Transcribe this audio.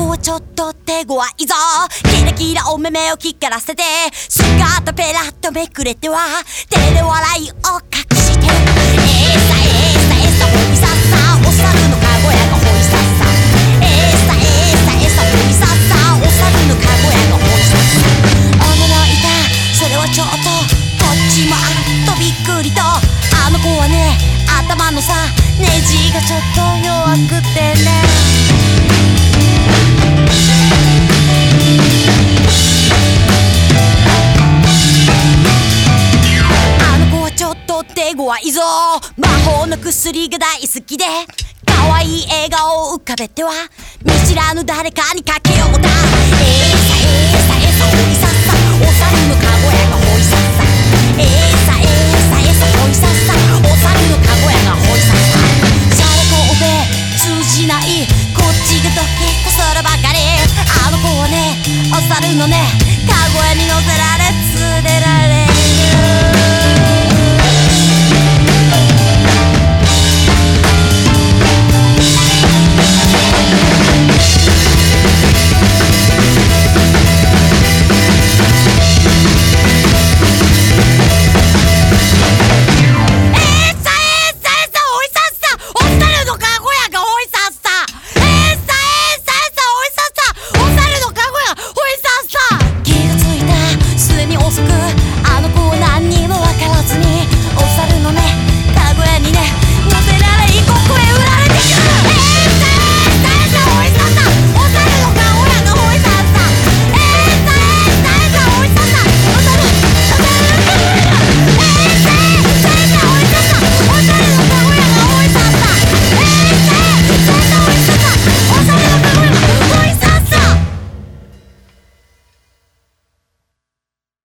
子はちょっと手強いぞ。キラキラお目目を光らせてスカートペラッとめくれては。手で笑いを隠して。えーさえーさえーさほいさっさお猿のかごやがほいさっさ。えーさえーさえーさほいさっさお猿のかごやがほいさっさ。驚いた。それはちょっとこっちもあっとびっくりと。あの子はね頭のさネジがちょっと弱くてね。と手強いぞ。魔法の薬が大好きで。可愛い笑顔を浮かべては。見知らぬ誰かにかけようだ。えーさえーさえーさほいさっさ。お猿のかごやがほいさっさ。えーさえーさえーさほいさっさ。お猿のかごやがほいさっさ。シャレとおべ通じない。こっちがドキッとするばかり。あの子はねお猿のねかごやに乗せられ連れられ。